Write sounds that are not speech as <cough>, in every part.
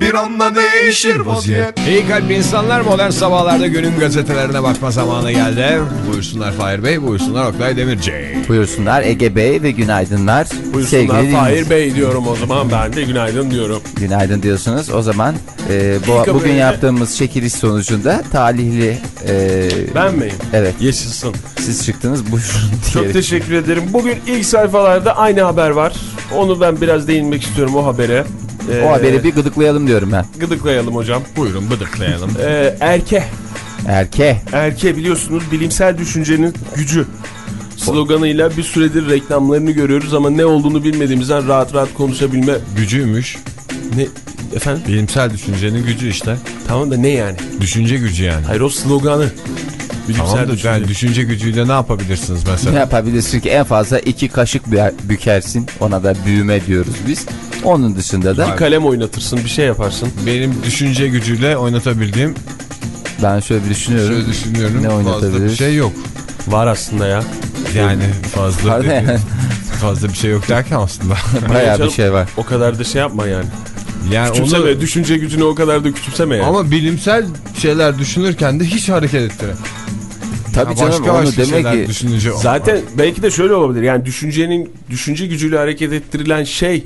bir anda değişir vaziyet İyi kalpli insanlar modern sabahlarda günün gazetelerine bakma zamanı geldi. Buyursunlar Fahir Bey, buyursunlar Oktay Demirci. Buyursunlar Ege Bey ve günaydınlar. Buyursunlar Sevgili Fahir. Bey diyorum o zaman ben de günaydın diyorum. Günaydın diyorsunuz. O zaman e, bu, bugün yaptığımız çekiliş sonucunda talihli e, Ben miyim? evet Yaşasın. siz çıktınız buyurun Çok teşekkür ederim. Bugün ilk sayfalarda aynı haber var. Onu ben biraz değinmek istiyorum o habere. Ee, O haberi bir gıdıklayalım diyorum ben. Gıdıklayalım hocam. Buyurun bıdıklayalım. Ee, erke. Erke. Erke biliyorsunuz bilimsel düşüncenin gücü sloganıyla bir süredir reklamlarını görüyoruz ama ne olduğunu bilmediğimizden rahat rahat konuşabilme Gücüymüş. ne efendim Bilimsel düşüncenin gücü işte. tamam da ne yani Düşünce gücü yani. hayır o sloganı bilimsel Tamam da düşünce. yani düşünce gücüyle ne yapabilirsiniz Ne mesela? yapabilirsin ki en fazla iki kaşık bükersin. Ona da büyüme diyoruz biz. Onun dışında da bir kalem oynatırsın bir şey yaparsın Benim düşünce gücüyle oynatabildiğim ben şöyle bir düşünüyorum. şöyle düşünüyorum Ne fazla bir oynatabiliriz? şey yok. var aslında ya Yani fazla yani. fazla bir şey yok derken aslında. Bayağı bir şey var. o kadar da şey yapma yani Yani küçümseme onu, düşünce gücünü o kadar da küçümseme yani ama bilimsel şeyler düşünürken de hiç hareket ettirem. Tabii Ya canım başka onu başka demek ki Zaten belki de şöyle olabilir. Yani düşüncenin düşünce gücüyle hareket ettirilen şey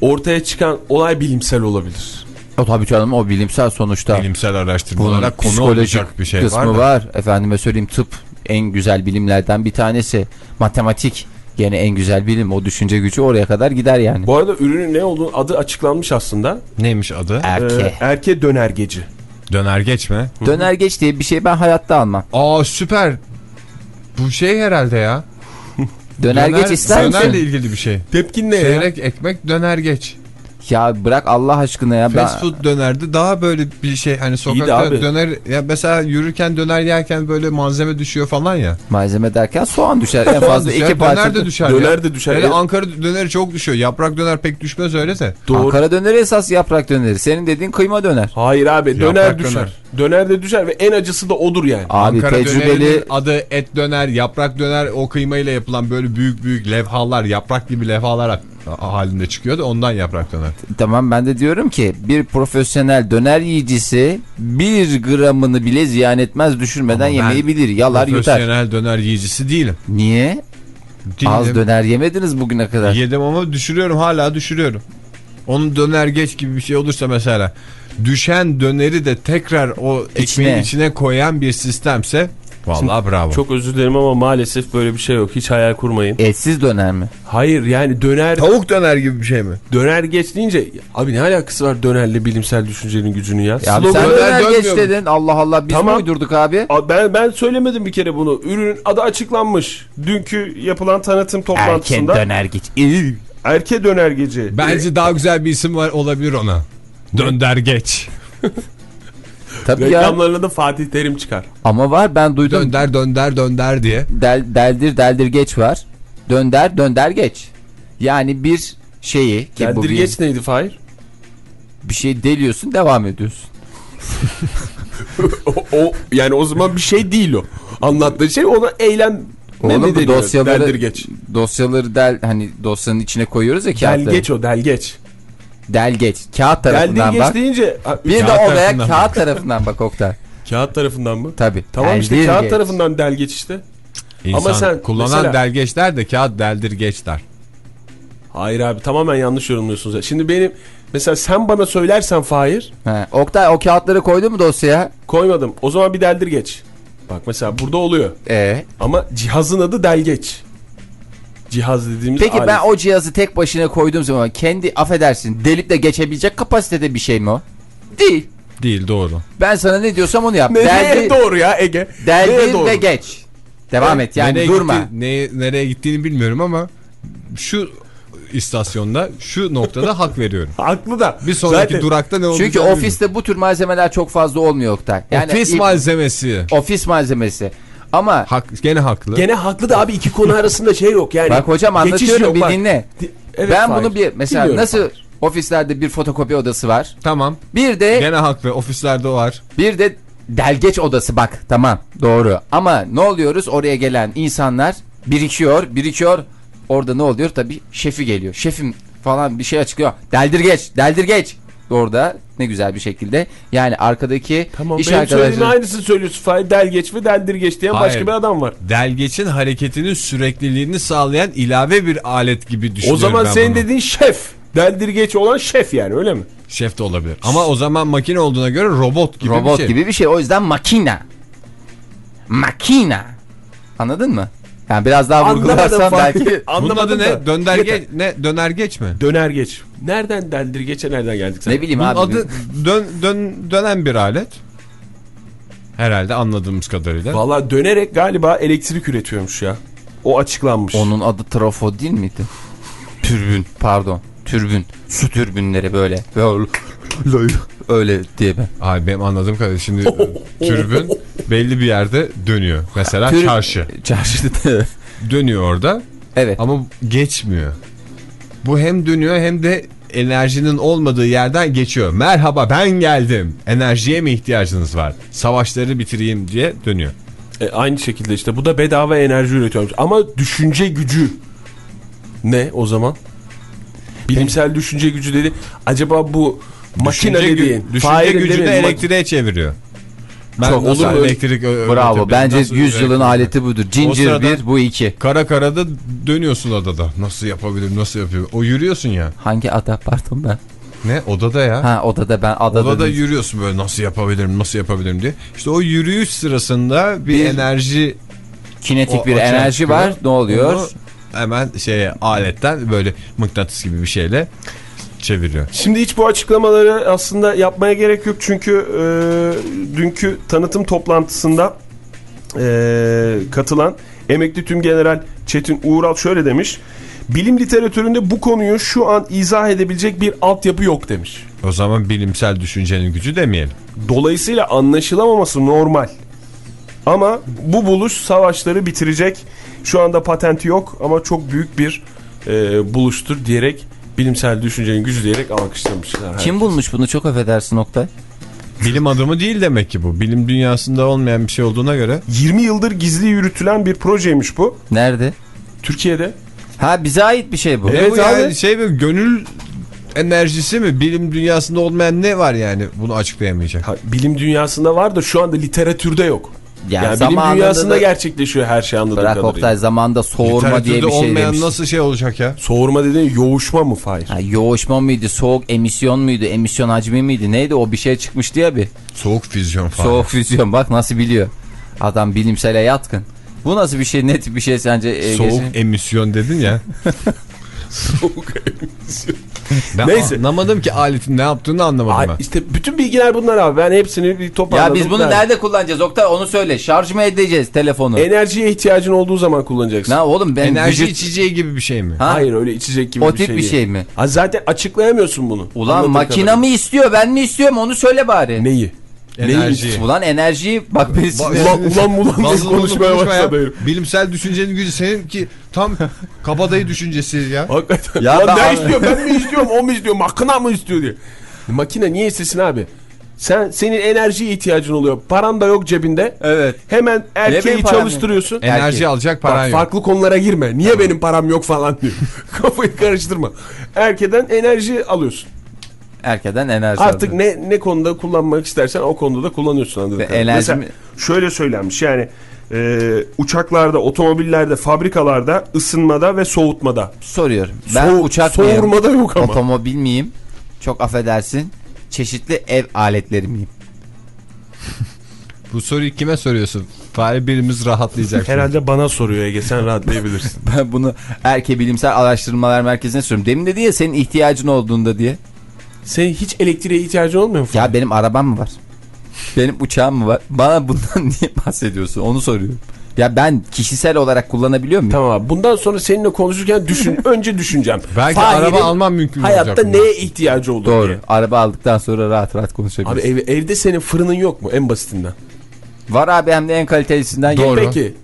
ortaya çıkan olay bilimsel olabilir. o tabii canım o bilimsel sonuçta. bilimsel araştırmalara konu olacak bir şey kısmı var. var, da. Efendime söyleyeyim tıp en güzel bilimlerden bir tanesi. Matematik gene en güzel bilim. O düşünce gücü oraya kadar gider yani. Bu arada ürünün ne olduğunu adı açıklanmış aslında. Neymiş adı? Erke. Ee, erke dönergeci. Döner geçme. Döner geç diye bir şey ben hayatta almam. Aa süper. Bu şey herhalde ya. Döner, geç ister Dönerle misin? ilgili bir şey. Tepkin ne ya? Seyrek ekmek döner geç. Ya bırak Allah aşkına ya. Fast food dönerdi daha böyle bir şey hani sokakta döner ya mesela yürürken döner yerken böyle malzeme düşüyor falan ya. Malzeme derken soğan düşer. En fazla Düşer, iki parça. döner de düşer Döner ya. de düşer. Hele Ya- Ankara döneri çok düşüyor. Yaprak döner pek düşmez öyle de. Doğru. Ankara döneri esas yaprak döneri. Senin dediğin kıyma döner. Hayır abi Yaprak döner düşer. döner. Döner. de düşer ve en acısı da odur yani. Abi Ankara tecrübeli dönerinin adı et döner, yaprak döner o kıymayla yapılan böyle büyük büyük levhalar, yaprak gibi levhalar halinde çıkıyordu. Ondan yaprak döner. Tamam ben de diyorum ki bir profesyonel döner yiyicisi bir gramını bile ziyan etmez düşürmeden yemeği bilir. Yalar yutar. Profesyonel döner yiyicisi değilim. Niye? Değilim. Az döner yemediniz bugüne kadar. Yedim ama düşürüyorum hala düşürüyorum. Onun döner geç gibi bir şey olursa mesela düşen döneri de tekrar o ekmeğin İçine. içine koyan bir sistemse vallahi bravo. Çok özür dilerim ama maalesef böyle bir şey yok. Hiç hayal kurmayın. Etsiz döner mi? Hayır yani döner tavuk döner gibi bir şey mi? döner geç deyince abi ne alakası var dönerle bilimsel düşüncenin gücünün ya? Ya Slogan- sen Döner döner geç dedin. Allah Allah biz Tamam. mi uydurduk abi? Ben ben söylemedim bir kere bunu. Ürünün adı açıklanmış. Dünkü yapılan tanıtım Erken toplantısında. döner geç. Erke döner geci. Bence daha güzel bir isim var olabilir ona. Dönder geç. Tabii ya. Reklamlarına da Fatih Terim çıkar. Ama var ben duydum. Dönder dönder dönder diye. Del, deldir deldir geç var. Dönder dönder geç. Yani bir şeyi ki bu Deldir bir, geç neydi Fahir? bir şey deliyorsun devam ediyorsun. <laughs> o, o- yani o zaman bir şey değil o. Anlattığı şey ona eylem Oğlum dosyaları Deldir geç. dosyaları del hani dosyanın içine koyuyoruz ya Del kağıtları. geç o del geç. Del geç. Kağıt tarafından geç bak. deyince ha, Bir de Kağıt olaya tarafından kağıt tarafından bak Oktay. <laughs> kağıt tarafından mı? Tabii. Tamam işte kağıt tarafından del geç işte. İnsan Ama sen kullanan mesela- delgeç der de kağıt deldir geç der. Hayır abi tamamen yanlış yorumluyorsunuz. Şimdi benim mesela sen bana söylersen Fahir He. Oktay o kağıtları koydu mu dosyaya? koymadım. O zaman bir deldir geç. Bak mesela burada oluyor. Ee, Ama cihazın adı delgeç. Cihaz dediğimiz peki alet. ben o cihazı tek başına koyduğum zaman kendi affedersin delip de geçebilecek kapasitede bir şey mi o? Değil. Değil doğru. Ben sana ne diyorsam onu yap. Ne, Deldi, doğru ya Ege? Deldir doğru? ve geç. Devam et yani nereye durma. gitti- neye- nereye gittiğini bilmiyorum ama şu istasyonda şu noktada hak veriyorum. <laughs> Haklı da. Bir sonraki Zaten durakta ne olacak? Çünkü ofiste bu tür malzemeler çok fazla olmuyor Oktay. Yani ofis ilk- malzemesi. ofis malzemesi. Ama Hak, gene haklı. Gene haklı da abi iki konu arasında şey yok yani. bak hocam anlatıyorum yok, bir bak. dinle. Di- Evet, ben Fahir. bunu bir mesela Dinliyorum nasıl Fahir. ofislerde bir fotokopi odası var. Tamam. Bir de Gene haklı. Ofislerde var. bir de delgeç odası bak tamam doğru. Ama ne oluyoruz oraya gelen insanlar birikiyor birikiyor. Orada ne oluyor? Tabii şefi geliyor. Şefim falan bir şey açıklıyor. Deldirgeç, deldirgeç. Orada ne güzel bir şekilde. Yani arkadaki Tamam iş arkadaşları aynısını söylüyorsun Fahir. Delgeç ve deldirgeç diyen başka bir adam var. Delgeçin hareketinin sürekliliğini sağlayan ilave bir alet gibi O düşünüyorum zaman ben senin bunu. dediğin şef. Deldirgeç olan şef yani öyle mi? Şef de olabilir. Ama o zaman makine olduğuna göre robot gibi robot bir şey. gibi bir şey. O yüzden makina. Makina. Anladın mı? Yani biraz daha Anlamadım vurgularsan belki <laughs> Bunun Anlamadım adı da. ne? Dönderge ne? Dönergeç mi? Dönergeç. Nereden deldirgeçe nereden geldik sen? ne bileyim Bunun abi. adı dön, dön, dönen bir alet. Herhalde anladığımız kadarıyla. Valla dönerek galiba elektrik üretiyormuş ya. O açıklanmış. Onun adı trafo değil miydi? Türbün pardon. Türbün. Su türbünleri böyle. Böyle. Öyle diye ben. Ay benim anladığım kadarıyla şimdi <laughs> türbün belli bir yerde dönüyor. Mesela Tür- çarşı. Çarşıda. <laughs> Dönüyor orada evet. ama geçmiyor. Bu hem dönüyor hem de enerjinin olmadığı yerden geçiyor. Merhaba ben geldim. Enerjiye mi ihtiyacınız var? Savaşları bitireyim diye dönüyor. E, aynı şekilde işte bu da bedava enerji üretiyormuş. Ama düşünce gücü ne o zaman? Bilimsel düşünce gücü dedi. Acaba bu makine Düşünce, gü- dediğin. düşünce Fahir'in gücünü dediğin- elektriğe çeviriyor. Ben Çok olur mu? elektrik ö- Bravo. Bence Nasıl 100 yılın öğretebilirim? aleti budur. Cincir 1 bu 2. Kara karada dönüyorsun adada. Nasıl yapabilirim nasıl yapıyorum? O yürüyorsun ya. Hangi ada pardon ben? Ne odada ya. Ha odada ben adada. Odada dedim. yürüyorsun böyle nasıl yapabilirim nasıl yapabilirim diye. İşte o yürüyüş sırasında bir, Bir- enerji Kinetik o- bir enerji çıkıyor. var. Ne oluyor? Onu hemen şeye aletten böyle mıknatıs gibi bir şeyle çeviriyor. Şimdi hiç bu açıklamaları aslında yapmaya gerek yok. Çünkü e, dünkü tanıtım toplantısında e, katılan emekli tüm general Çetin Uğral şöyle demiş. Bilim literatüründe bu konuyu şu an izah edebilecek bir altyapı yok demiş. O zaman bilimsel düşüncenin gücü demeyelim. Dolayısıyla anlaşılamaması normal. Ama bu buluş savaşları bitirecek. Şu anda patenti yok ama çok büyük bir e, buluştur diyerek bilimsel düşüncenin gücü diyerek alkışlamışlar. Kim bulmuş bunu çok affedersin Oktay. Bilim adamı değil demek ki bu. Bilim dünyasında olmayan bir şey olduğuna göre 20 yıldır gizli yürütülen bir projeymiş bu. Nerede? Türkiye'de. Ha bize ait bir şey bu. Ne Evet bu yani abi. şey mi gönül enerjisi mi? Bilim dünyasında olmayan ne var yani bunu açıklayamayacak? Ha, bilim dünyasında var da şu anda literatürde yok. Yani Yani, bilim zamanında dünyasında da- gerçekleşiyor her şey anladığım Bırak kadarıyla. Oktay zamanda soğurma diye bir şey olmayan demiş. nasıl şey olacak ya? Soğurma dediğin yoğuşma mı Fahir? Ha, yoğuşma mıydı, soğuk emisyon muydu, emisyon hacmi miydi? Neydi o bir şey çıkmıştı ya bir. Soğuk füzyon falan. Soğuk füzyon bak nasıl biliyor. Adam bilimsele yatkın. Bu nasıl bir şey, net bir şey sence? e, Soğuk emisyon dedin ya. <laughs> Soğuk Ben Neyse. anlamadım ki aletin ne yaptığını anlamadım Ay, ben. işte bütün bilgiler bunlar abi. Ben hepsini bir toparladım. Ya biz bunu Ben- nerede kullanacağız Oktay onu söyle. Şarj mı edeceğiz telefonu? Enerjiye ihtiyacın olduğu zaman kullanacaksın. ne oğlum ben Enerji vücut- içeceği gibi bir şey mi? Ha? Hayır öyle içecek gibi O bir tip şey bir değil. şey mi? Ha, zaten açıklayamıyorsun bunu. Ulan Anladığım makina kadarıyla. mı istiyor ben mi istiyorum onu söyle bari. Neyi? Enerji. Ulan enerjiyi bak ben Ulan ulan ulan Nasıl konuşmaya konuşma ya? başladı. Bilimsel düşüncenin gücü seninki tam <laughs> kabadayı düşüncesi ya. Hakikaten. Ya ben- ne istiyor ben mi istiyorum o mu istiyor makina mı istiyor diye. Makine niye istesin abi? Sen senin enerjiye ihtiyacın oluyor. Paran da yok cebinde. Evet. Hemen erkeği çalıştırıyorsun. Enerji Erkek. alacak paran Bak, yok. farklı konulara girme. Niye benim param yok falan diyor. <laughs> Kafayı karıştırma. Erkeden enerji alıyorsun. Erkeden enerji Artık alıyor. ne ne konuda kullanmak istersen o konuda da kullanıyorsun Ve enerji Mesela mi- şöyle söylenmiş yani e, uçaklarda, otomobillerde, fabrikalarda ısınmada ve soğutmada. soruyorum. Ben Soğu- uçak mıyım? Soğurmada yok ama. Otomobil miyim? Çok affedersin. Çeşitli ev aletleri miyim? Bu soruyu kime soruyorsun? Fare birimiz rahatlayacak. şimdi. Herhalde bana soruyor Ege sen rahatlayabilirsin. <laughs> Ben bunu Erke Bilimsel Araştırmalar Merkezi'ne soruyorum. Demin dedi ya senin ihtiyacın olduğunda diye. Senin hiç elektriğe ihtiyacın olmuyor mu? Ya benim arabam mı var? Benim uçağım mı var? Bana bundan <laughs> niye bahsediyorsun? Onu soruyorum. Ya ben kişisel olarak kullanabiliyor muyum? Tamam. Bundan sonra seninle konuşurken düşün. <laughs> önce düşüneceğim. Belki Fahir'in araba almam mümkün Hayatta olacak. neye ihtiyacı olur Doğru. diye. Araba aldıktan sonra rahat rahat konuşabiliriz. Abi ev- evde senin fırının yok mu en basitinden? Var abi hem de en kalitelisinden. Doğru. Peki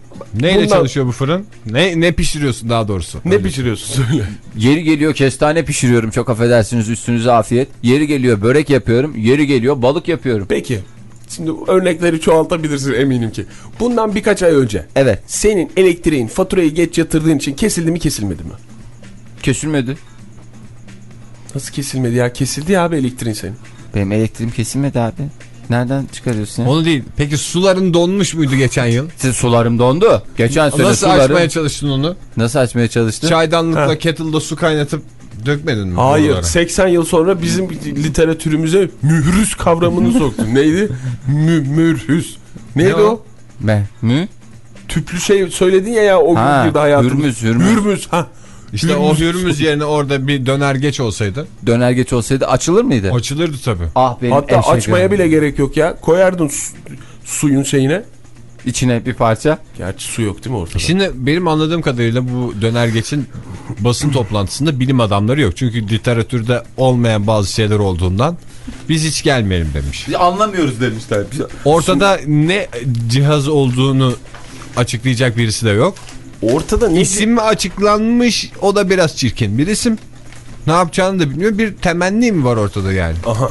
Neyle Bundan- çalışıyor bu fırın? Ne ne pişiriyorsun daha doğrusu? ne pişiriyorsun söyle. Yeri geliyor kestane pişiriyorum çok affedersiniz üstünüze afiyet. Yeri geliyor börek yapıyorum. Yeri geliyor balık yapıyorum. Peki. Şimdi örnekleri çoğaltabilirsin eminim ki. Bundan birkaç ay önce Evet senin elektriğin faturayı geç yatırdığın için kesildi mi kesilmedi mi? kesilmedi. Nasıl kesilmedi ya? Kesildi ya abi elektriğin senin. Benim elektriğim kesilmedi abi. Nereden çıkarıyorsun ya? Onu değil. Peki suların donmuş muydu geçen yıl? Siz sularım dondu. Geçen sene Nasıl sularım... açmaya çalıştın onu? Nasıl açmaya çalıştın? Çaydanlıkla Ha. kettle'da su kaynatıp dökmedin mi? Hayır borulara? 80 yıl sonra bizim literatürümüze mührüz kavramını soktun. Neydi? Mü, mürhüz. Neydi Ne o? o? Me, mü? Tüplü şey söyledin ya ya o Ha, gün girdi hayatımız. hürmüz, hürmüz. Hürmüz. Ha. İşte o hürmüz yerine orada bir döner geç olsaydı Döner geç olsaydı açılır mıydı? açılırdı tabii. ah benim Hatta açmaya ya. bile gerek yok ya. Koyardın su- suyun şeyine. İçine bir parça. Gerçi su yok değil mi ortada? Şimdi benim anladığım kadarıyla bu döner geçin basın toplantısında bilim adamları yok. Çünkü literatürde olmayan bazı şeyler olduğundan biz hiç gelmeyelim demiş. Biz anlamıyoruz demişler. Ortada ne cihaz olduğunu açıklayacak birisi de yok. Ortada ne? İsim mi açıklanmış o da biraz çirkin bir isim. Ne yapacağını da bilmiyor. Bir temenni mi var ortada yani? Aha.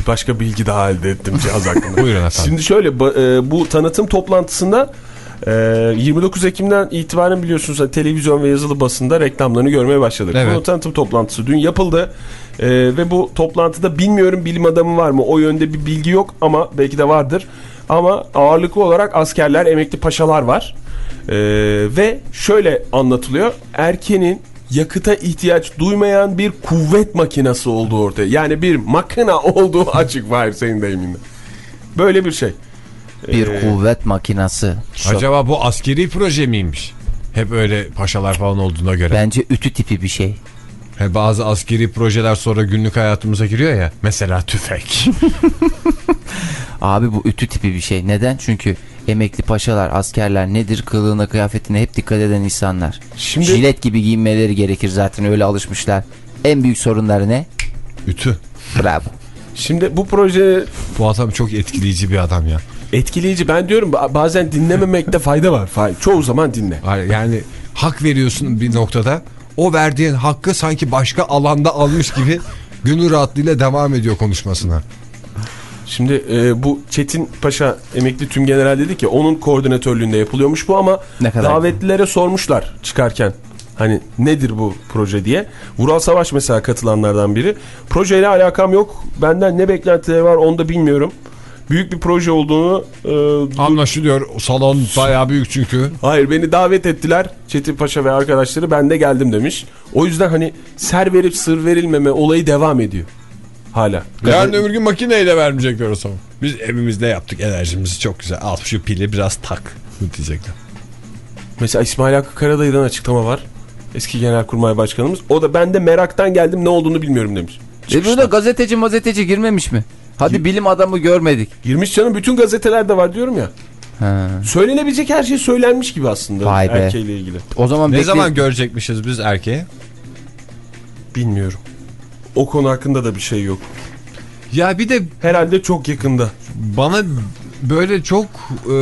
Bir başka bilgi daha elde ettim cihaz hakkında. <laughs> Buyurun efendim. Şimdi şöyle e, bu tanıtım toplantısında e, 29 Ekim'den itibaren biliyorsunuz hani televizyon ve yazılı basında reklamlarını görmeye başladık. Evet. Bu tanıtım toplantısı dün yapıldı E, ve bu toplantıda bilmiyorum bilim adamı var mı o yönde bir bilgi yok ama belki de vardır. Ama ağırlıklı olarak askerler, emekli paşalar var. E, ve şöyle anlatılıyor. Erkenin yakıta ihtiyaç duymayan bir kuvvet makinesi olduğu ortaya. Yani bir makina olduğu <laughs> açık var senin deyiminle. Böyle bir şey. Bir Ee, kuvvet makinası. Acaba bu askeri proje miymiş? Hep öyle paşalar falan olduğuna göre. Bence ütü tipi bir şey. He, bazı askeri projeler sonra günlük hayatımıza giriyor ya. Mesela tüfek. <laughs> Abi bu ütü tipi bir şey. Neden? Çünkü emekli paşalar, askerler nedir? Kılığına, kıyafetine hep dikkat eden insanlar. Şimdi Jilet gibi giyinmeleri gerekir zaten öyle alışmışlar. En büyük sorunları ne? Ütü. Bravo. şimdi bu proje Bu adam çok etkileyici bir adam ya. etkileyici. Ben diyorum ba- bazen dinlememekte fayda var. Fay- Çoğu zaman dinle. Yani hak veriyorsun bir noktada. O verdiğin hakkı sanki başka alanda almış gibi gönül rahatlığıyla devam ediyor konuşmasına. Şimdi e, bu Çetin Paşa emekli tüm general dedi ki onun koordinatörlüğünde yapılıyormuş bu ama Ne kadar davetlilere sormuşlar çıkarken. Hani nedir bu proje diye. Vural Savaş mesela katılanlardan biri. Projeyle alakam yok. Benden ne beklentileri var onu da bilmiyorum. Büyük bir proje olduğunu e, Anlaşılıyor. Salon bayağı büyük çünkü. Hayır beni davet ettiler Çetin Paşa ve arkadaşları ben de geldim demiş. O yüzden hani ser verip sır verilmeme olayı devam ediyor. Hala. Yarın öbür gün makineyle vermeyecekler o zaman. Biz evimizde yaptık enerjimizi çok güzel. Al şu pili biraz tak diyecekler. Mesela İsmail Hakkı Karadayı'dan açıklama var. Eski Genelkurmay Başkanımız. O da ben de meraktan geldim ne olduğunu bilmiyorum demiş. E burada gazeteci mazeteci girmemiş mi? Hadi bilim adamı görmedik. Girmiş canım bütün gazetelerde var diyorum ya. Ha. Söylenebilecek her şey söylenmiş gibi aslında Vay be. erkeğiyle ilgili. O zaman Ne zaman görecekmişiz biz erkeği? Bilmiyorum. O konu hakkında da bir şey yok. Ya bir de Herhalde çok yakında. bana böyle çok e,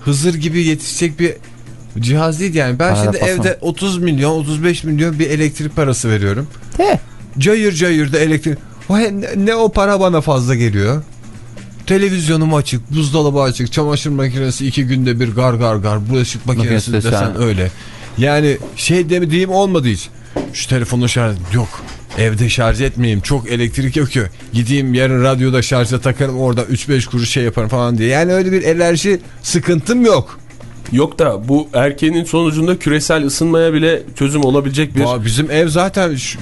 Hızır gibi yetişecek bir cihaz değil yani. Ben Para şimdi basma. evde 30 milyon 35 milyon bir elektrik parası veriyorum. He. Cayır cayır da elektrik. Vay, Ne, o para bana fazla geliyor. Televizyonum açık, buzdolabı açık, çamaşır makinesi iki günde bir gar gar gar, bulaşık makinesi de desen sen- öyle. Yani şey demediğim olmadı hiç. Şu telefonu şarj yok. Evde şarj etmeyeyim. Çok elektrik yakıyor. Gideyim yarın radyoda şarja takarım orada 3-5 kuruş şey yaparım falan diye. Yani öyle bir enerji sıkıntım yok. Yok da bu erkeğin sonucunda küresel ısınmaya bile çözüm olabilecek bir... Aa, bizim ev zaten şu-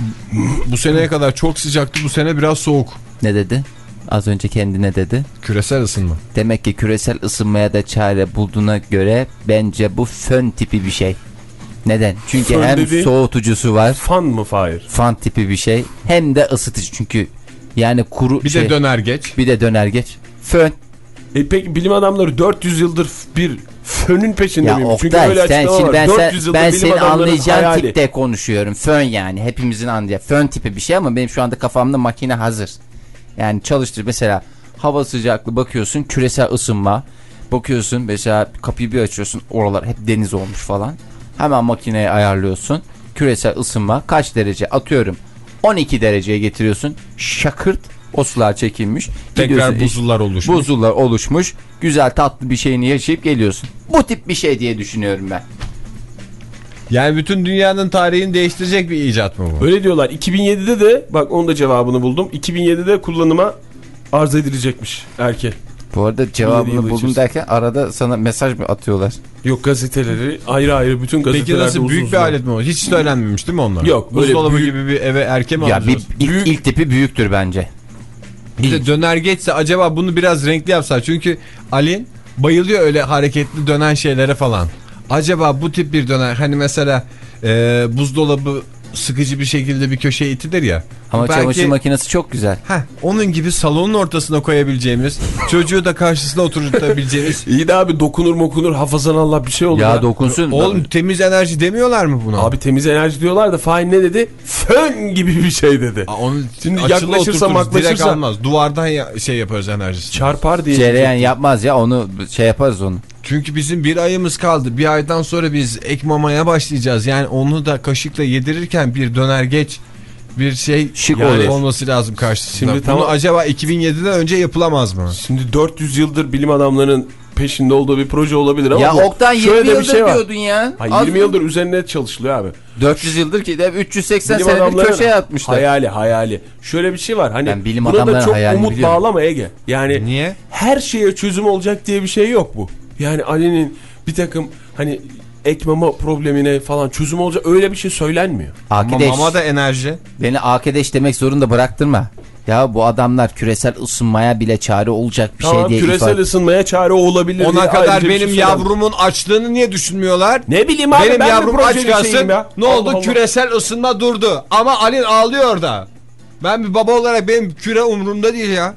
bu seneye kadar çok sıcaktı. Bu sene biraz soğuk. Ne dedi? Az önce kendine dedi. Küresel ısınma. Demek ki küresel ısınmaya da çare bulduğuna göre bence bu fön tipi bir şey. Neden? Çünkü Fön hem dediğin- soğutucusu var, Fan mı Fahir? fan tipi bir şey, hem de ısıtıcı. Çünkü yani kuru Bir şey, de döner geç. bir de döner geç. Fön. E peki bilim adamları 400 yıldır bir fönün peşinde Ya? Çünkü Oktay öyle sen şimdi ben, 400 sen, ben senin anlayacağın hayali. tipte konuşuyorum. Fön yani hepimizin anlayacağı. Fön tipi bir şey ama benim şu anda kafamda makine hazır. Yani çalıştır mesela hava sıcaklığı bakıyorsun küresel ısınma. Bakıyorsun mesela kapıyı bir açıyorsun oralar hep deniz olmuş falan. Hemen makineye ayarlıyorsun. Küresel ısınma kaç derece atıyorum 12 dereceye getiriyorsun. Şakırt o sular çekilmiş. Tekrar buzullar oluşmuş. Buzullar oluşmuş. Güzel tatlı bir şeyini yaşayıp geliyorsun. Bu tip bir şey diye düşünüyorum ben. Yani bütün dünyanın tarihini değiştirecek bir icat mı bu? Öyle diyorlar. 2007'de de bak onun da cevabını buldum. 2007'de kullanıma arz edilecekmiş erken. Bu arada cevabını buldum içerisinde. derken arada sana mesaj mı atıyorlar? Yok gazeteleri ayrı ayrı bütün gazetelerde Peki nasıl uzun büyük bir alet mi o? Hiç söylenmemiş değil mi onlar? Yok, böyle Buzdolabı büyük- gibi bir eve erke mi Ya bir alacağız? ilk, ilk tipi büyüktür bence. Bir de döner geçse acaba bunu biraz renkli yapsa. Çünkü Alin bayılıyor öyle hareketli dönen şeylere falan. Acaba bu tip bir döner hani mesela e, buzdolabı sıkıcı bir şekilde bir köşeye itilir ya. Ama Belki- çamaşır makinesi çok güzel. Heh, onun gibi salonun ortasına koyabileceğimiz, çocuğu da karşısına oturtabileceğimiz. <laughs> İyi de abi dokunur mokunur hafazan Allah bir şey olur. Ya ya. dokunsun. Oğlum temiz enerji demiyorlar mı buna? Abi temiz enerji diyorlar da Fahir ne dedi? Fön gibi bir şey dedi. Aa, onu Şimdi yaklaşırsa maklaşırsa- almaz. Duvardan ya, şey yaparız enerjisi. Çarpar diye. Cereyan yapmaz ya onu şey yaparız onu. Çünkü bizim bir ayımız kaldı. Bir aydan sonra biz ek mamaya başlayacağız. Yani onu da kaşıkla yedirirken bir döner geç bir şey Şık yani olur. olması lazım karşısında. Şimdi Bunu tamam. acaba 2007'den önce yapılamaz mı? Şimdi 400 yıldır bilim adamlarının peşinde olduğu bir proje olabilir ama Ya bu- Oktan 20 şöyle de yıldır bir şey var. diyordun ya. Hayır, Az 20 yıldır üzerine çalışılıyor abi. 400 yıldır ki de 380 Bilim senedir adamları köşeye atmışlar. Hayali hayali. Şöyle bir şey var. Hani Ben bilim buna da çok umut biliyorum. bağlama Ege. Yani Niye? her şeye çözüm olacak diye bir şey yok bu. Yani Ali'nin bir takım hani ekmama problemine falan çözüm olacak öyle bir şey söylenmiyor. Ama Akideş, mama da enerji. beni Akideş demek zorunda bıraktırma. Ya bu adamlar küresel ısınmaya bile çare olacak bir tamam şey diye küresel ifade. ısınmaya çare olabilir Ona kadar şey benim söylenmiyor. yavrumun açlığını niye düşünmüyorlar? Ne bileyim abi benim ben yavrum aç kalsın. ya. Ne oldu? Allah Allah. Küresel ısınma durdu. Ama Alin ağlıyor da. Ben bir baba olarak benim küre umurumda değil ya.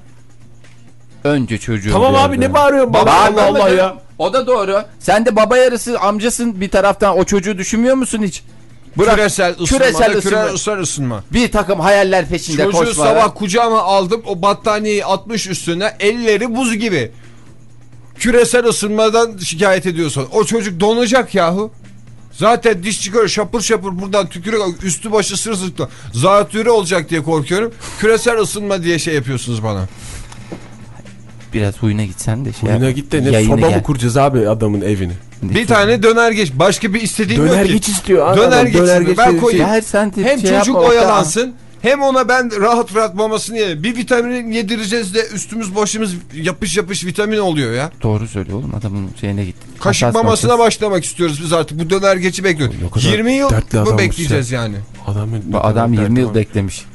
Önce çocuğu. Tamam abi ne bağırıyorsun baba Bağırma Allah Allah ya. O da doğru. Sen de baba yarısı amcasın bir taraftan o çocuğu düşünmüyor musun hiç? Bırak. Küresel ısınma Küresel da ısınma. küresel ısınma. Bir takım hayaller peşinde Çocuğu koşma. sabah kucağıma aldım o battaniyeyi atmış üstüne elleri buz gibi. Küresel ısınmadan şikayet ediyorsun. O çocuk donacak yahu. Zaten diş çıkıyor şapır şapır buradan tükürüyor üstü başı sırsıklı. Zatürre olacak diye korkuyorum. Küresel ısınma diye şey yapıyorsunuz bana. Biraz huyuna gitsen de şey yap. git de ne soba gel. mı kuracağız abi adamın evini? Bir tane döner geç. Başka bir istediğim Döner yok ki. geç istiyor. abi Döner adam. Ben koyayım. şey- de Hem şey çocuk oyalansın hem ona ben rahat rahat mamasını ye. Bir vitamin yedireceğiz de üstümüz başımız yapış yapış vitamin oluyor ya. Doğru söylüyor oğlum adamın şeyine git. Kaşık Hassas mamasına noktası. başlamak istiyoruz biz artık. Bu döner geçi bekliyoruz. Ne kadar 20 yıl mı bekleyeceğiz yani? Adamın Bu adam 20 yıl beklemiş.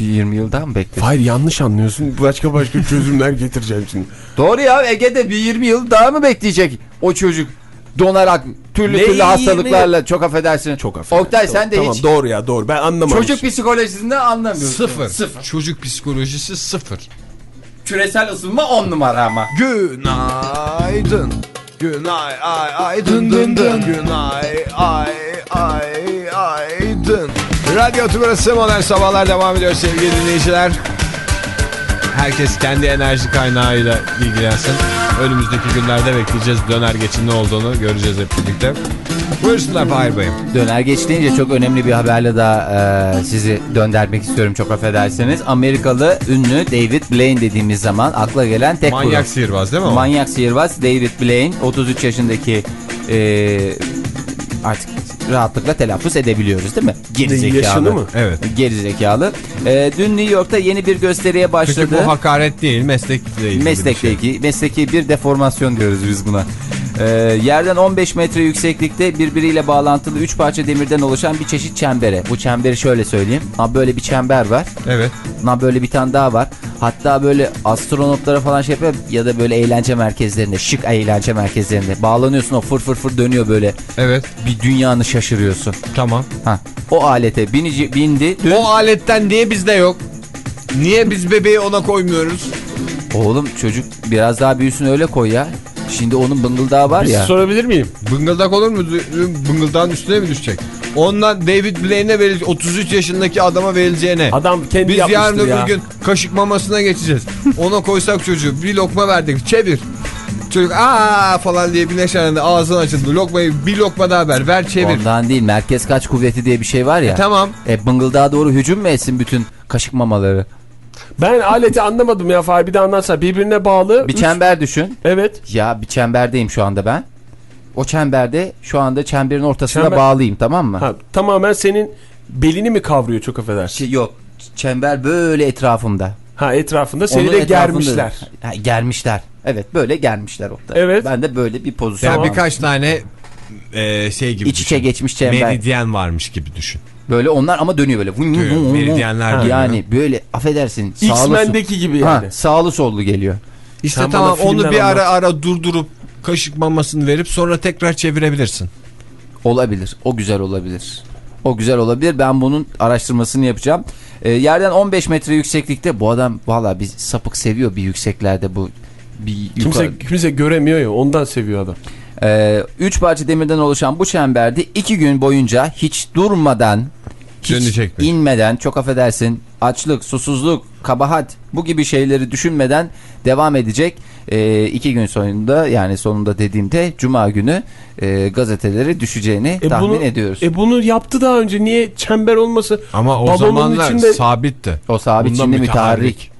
Bir 20 yıl daha mı beklemiş? Hayır yanlış anlıyorsun. Başka başka <laughs> çözümler getireceğim şimdi. Doğru ya Ege'de bir 20 yıl daha mı bekleyecek o çocuk? Donarak türlü Ne türlü 20 hastalıklarla çok affedersin. Çok affedersin. Oktay sen de tamam, hiç Doğru ya doğru. Ben anlamamışım. çocuk psikolojisinde anlamıyorsun. Sıfır. Sıfır. Çocuk psikolojisi sıfır. Küresel ısınma 10 numara ama. Günaydın. Günay ay ay dın dın dın. Günay ay. Radyo Tümrüt'ü Modern Sabahlar devam ediyor sevgili dinleyiciler. Herkes kendi enerji kaynağıyla ilgilensin. Önümüzdeki günlerde bekleyeceğiz döner geçin ne olduğunu göreceğiz hep birlikte. Buyursunlar Fahir Bey. Döner geç deyince çok önemli bir haberle daha e, sizi döndürmek istiyorum çok affedersiniz. Amerikalı ünlü David Blaine dediğimiz zaman akla gelen tek Manyak grup. sihirbaz değil mi o? Manyak sihirbaz David Blaine 33 yaşındaki e, artık rahatlıkla telaffuz edebiliyoruz değil mi? Gerizekalı. Yaşını mı? Evet. Gerizekalı. E, dün New York'ta yeni bir gösteriye başladı. Çünkü bu hakaret değil meslekle ilgili Meslekle bir şey. ilgili, mesleki bir deformasyon diyoruz biz buna. Ee, yerden 15 metre yükseklikte birbiriyle bağlantılı 3 parça demirden oluşan bir çeşit çembere. Bu çemberi şöyle söyleyeyim. Ha böyle bir çember var. Evet. Ha böyle bir tane daha var. Hatta böyle astronotlara falan şey yapıyor ya da böyle eğlence merkezlerinde, şık eğlence merkezlerinde bağlanıyorsun o fır fır fır dönüyor böyle. Evet. Bir dünyanı şaşırıyorsun. Tamam. Ha. O alete binici bindi. Dün O aletten niye bizde yok? Niye biz bebeği ona koymuyoruz? Oğlum çocuk biraz daha büyüsün öyle koy ya. Şimdi onun bıngıldağı var Bir ya. sorabilir miyim? Bıngıldak olur mu? Bıngıldağın üstüne mi düşecek? Ondan David Blaine'e verilecek 33 yaşındaki adama verileceğine. Adam kendi Biz yarın öbür ya. gün kaşık mamasına geçeceğiz. Ona koysak çocuğu bir lokma verdik çevir. Çocuk aa falan diye bir neşelendi ağzını açıldı. Lokmayı bir lokma daha ver ver çevir. Ondan değil merkez kaç kuvveti diye bir şey var ya. Tamam. E bıngıldağa doğru hücum mu etsin bütün kaşık mamaları? Ben aleti anlamadım ya Fahri bir de anlatsa. Birbirine bağlı. Bir üç- çember düşün. Evet. Ya bir çemberdeyim şu anda ben. O çemberde şu anda çemberin ortasına Çember- bağlıyım tamam mı? Ha, tamamen senin belini mi kavruyor çok affedersin? Şey, yok çember böyle etrafımda. Ha etrafında seni Onun de etrafında- germişler. Ha, germişler. Evet böyle germişler orada. Evet. Ben de böyle bir pozisyon. Yani aldım. birkaç tane e, şey gibi İç içe düşün. geçmiş çember. Meridyen varmış gibi düşün. Böyle onlar ama dönüyor böyle. Vum, vum. meridyenler dönüyor. Yani böyle affedersin. X-Men'deki gibi Ha, yani. sağlı sollu geliyor. İşte Sen tamam onu bir ara ara durdurup kaşık mamasını verip sonra tekrar çevirebilirsin. Olabilir. O güzel olabilir. O güzel olabilir. Ben bunun araştırmasını yapacağım. Ee, yerden 15 metre yükseklikte bu adam valla bir sapık seviyor bir yükseklerde bu. Bir Kimse, yukarı- kimse göremiyor ya ondan seviyor adam. Ee, üç parça demirden oluşan bu çemberde iki gün boyunca hiç durmadan hiç Dönecek mi? inmeden çok affedersin açlık, susuzluk, kabahat bu gibi şeyleri düşünmeden devam edecek. Ee, iki gün sonunda yani sonunda dediğimde cuma günü e, gazetelere düşeceğini E tahmin bunu, ediyoruz. E bunu yaptı daha önce niye çember olması? Ama o Balonun zamanlar içinde- sabitti. o sabit Bunda şimdi müteharrik.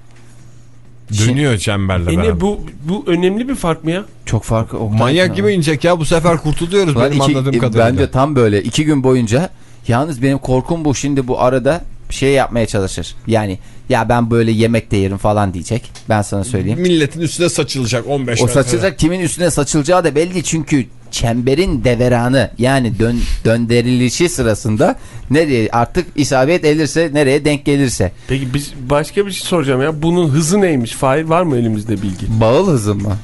Dönüyor çemberle E beraber. bu bu önemli bir fark mı ya? Çok farklı. Oktay. Manyak gibi inecek ya bu sefer kurtuluyoruz Ulan benim iki- anladığım e, kadarıyla. Bence tam böyle iki gün boyunca yalnız benim korkum bu şimdi bu arada şey yapmaya çalışır. Yani ya ben böyle yemek de yerim falan diyecek. Ben sana söyleyeyim. Milletin üstüne saçılacak 15 O saçılacak kimin üstüne saçılacağı da belli çünkü çemberin deveranı yani dön, döndürülüşü sırasında nereye artık isabet edilirse nereye denk gelirse. Peki biz başka bir şey soracağım ya. Bunun hızı neymiş? Fahir var mı elimizde bilgi? Bağıl hızı mı?